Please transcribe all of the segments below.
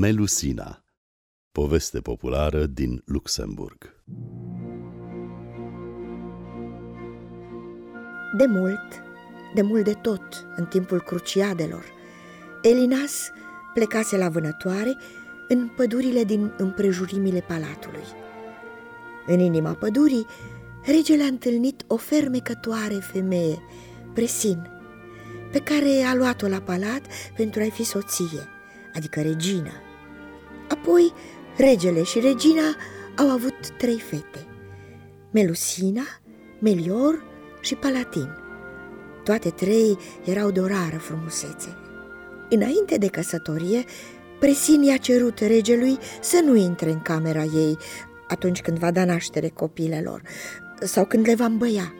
Melusina Poveste populară din Luxemburg De mult, de mult de tot, în timpul cruciadelor, Elinas plecase la vânătoare în pădurile din împrejurimile palatului. În inima pădurii, regele a întâlnit o fermecătoare femeie, Presin, pe care a luat-o la palat pentru a-i fi soție, adică regina. Apoi, regele și regina au avut trei fete, Melusina, Melior și Palatin. Toate trei erau de o rară frumusețe. Înainte de căsătorie, Presin i-a cerut regelui să nu intre în camera ei atunci când va da naștere copilelor sau când le va îmbăia.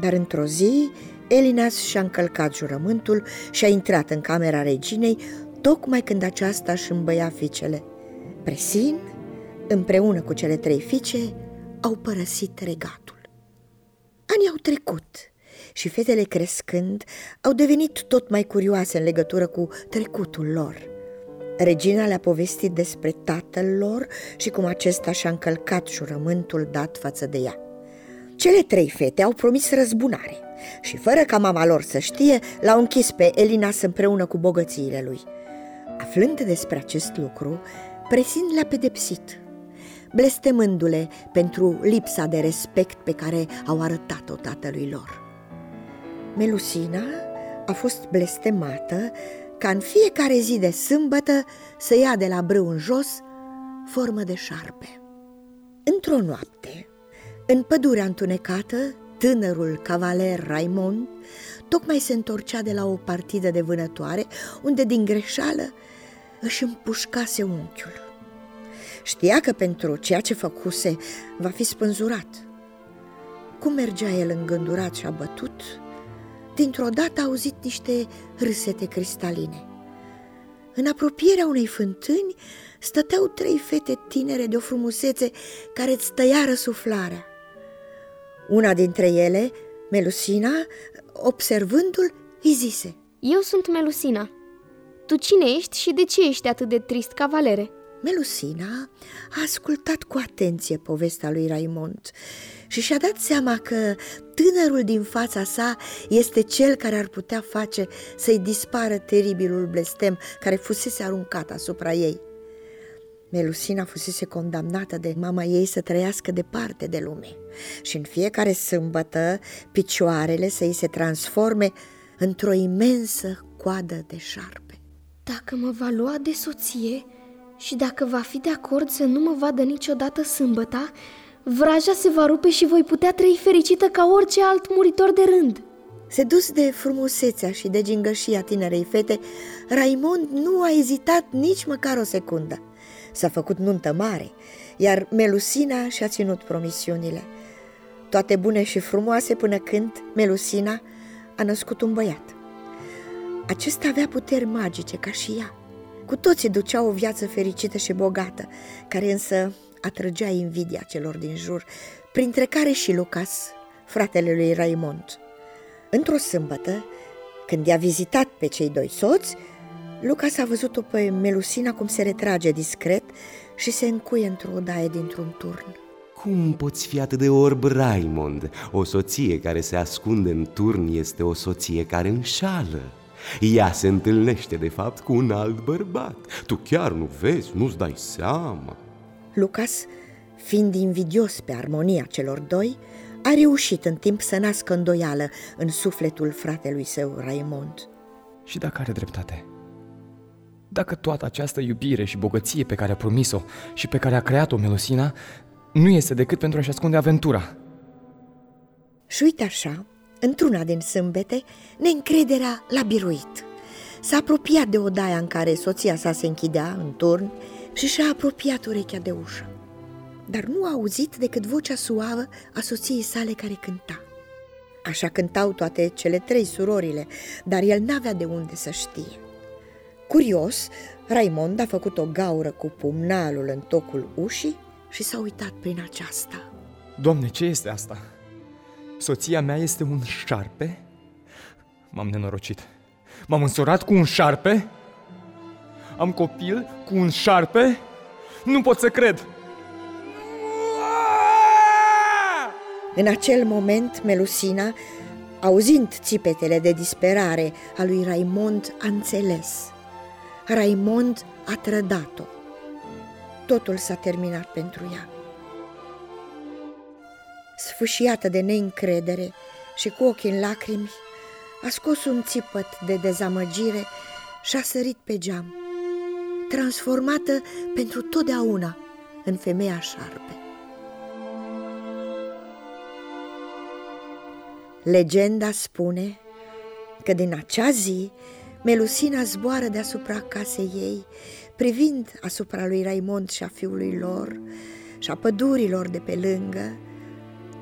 Dar într-o zi, Elinas și-a încălcat jurământul și a intrat în camera reginei tocmai când aceasta își îmbăia fiicele. Presin, împreună cu cele trei fiice, au părăsit regatul. Anii au trecut și fetele crescând au devenit tot mai curioase în legătură cu trecutul lor. Regina le-a povestit despre tatăl lor și cum acesta și-a încălcat jurământul dat față de ea. Cele trei fete au promis răzbunare și fără ca mama lor să știe, l-au închis pe Elinas împreună cu bogățiile lui. Aflând despre acest lucru, Presin le-a pedepsit, blestemându-le pentru lipsa de respect pe care au arătat-o tatălui lor. Melusina a fost blestemată ca în fiecare zi de sâmbătă să ia de la brâu în jos formă de șarpe. Într-o noapte, în pădurea întunecată, tânărul cavaler Raimond tocmai se întorcea de la o partidă de vânătoare, unde din greșeală își împușcase unchiul. Știa că pentru ceea ce făcuse va fi spânzurat. Cum mergea el îngândurat și abătut, dintr-o dată a auzit niște râsete cristaline. În apropierea unei fântâni stăteau trei fete tinere de o frumusețe care îți tăia răsuflarea. Una dintre ele, Melusina, observându-l, îi zise Eu sunt Melusina. Tu cine ești și de ce ești atât de trist, cavalere?" Melusina a ascultat cu atenție povestea lui Raimond și și-a dat seama că tânărul din fața sa este cel care ar putea face să-i dispară teribilul blestem care fusese aruncat asupra ei. Melusina fusese condamnată de mama ei să trăiască departe de lume și în fiecare sâmbătă picioarele să îi se transforme într-o imensă coadă de șarpe. Dacă mă va lua de soție și dacă va fi de acord să nu mă vadă niciodată sâmbăta, vraja se va rupe și voi putea trăi fericită ca orice alt muritor de rând. Sedus de frumusețea și de gingășia tinerei fete, Raimond nu a ezitat nici măcar o secundă. S-a făcut nuntă mare, iar Melusina și-a ținut promisiunile. Toate bune și frumoase până când Melusina a născut un băiat. Acesta avea puteri magice ca și ea. Cu toții duceau o viață fericită și bogată, care însă atrăgea invidia celor din jur, printre care și Lucas, fratele lui Raimond. Într-o sâmbătă, când i-a vizitat pe cei doi soți, Lucas a văzut-o pe Melusina cum se retrage discret și se încuie într-o odaie dintr-un turn. Cum poți fi atât de orb, Raimond? O soție care se ascunde în turn este o soție care înșală. Ea se întâlnește, de fapt, cu un alt bărbat. Tu chiar nu vezi, nu-ți dai seama. Lucas, fiind invidios pe armonia celor doi, a reușit în timp să nască îndoială în sufletul fratelui său, Raimond. Și dacă are dreptate? Dacă toată această iubire și bogăție pe care a promis-o și pe care a creat-o Melusina nu este decât pentru a-și ascunde aventura. Și uite așa, într-una din sâmbete, neîncrederea l-a biruit. S-a apropiat de odaia în care soția sa se închidea în turn și și-a apropiat urechea de ușă. Dar nu a auzit decât vocea suavă a soției sale care cânta. Așa cântau toate cele trei surorile, dar el n-avea de unde să știe. Curios, Raimond a făcut o gaură cu pumnalul în tocul ușii și s-a uitat prin aceasta. Doamne, ce este asta? Soția mea este un șarpe? M-am nenorocit. M-am însurat cu un șarpe? am copil cu un șarpe? Nu pot să cred! În acel moment, Melusina, auzind țipetele de disperare a lui Raimond, a înțeles. Raimond a trădat-o. Totul s-a terminat pentru ea. Sfâșiată de neîncredere și cu ochii în lacrimi, a scos un țipăt de dezamăgire și a sărit pe geam, transformată pentru totdeauna în femeia șarpe. Legenda spune că din acea zi Melusina zboară deasupra casei ei, privind asupra lui Raimond și a fiului lor și a pădurilor de pe lângă,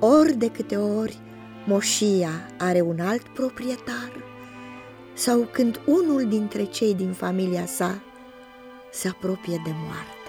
ori de câte ori moșia are un alt proprietar sau când unul dintre cei din familia sa se apropie de moarte.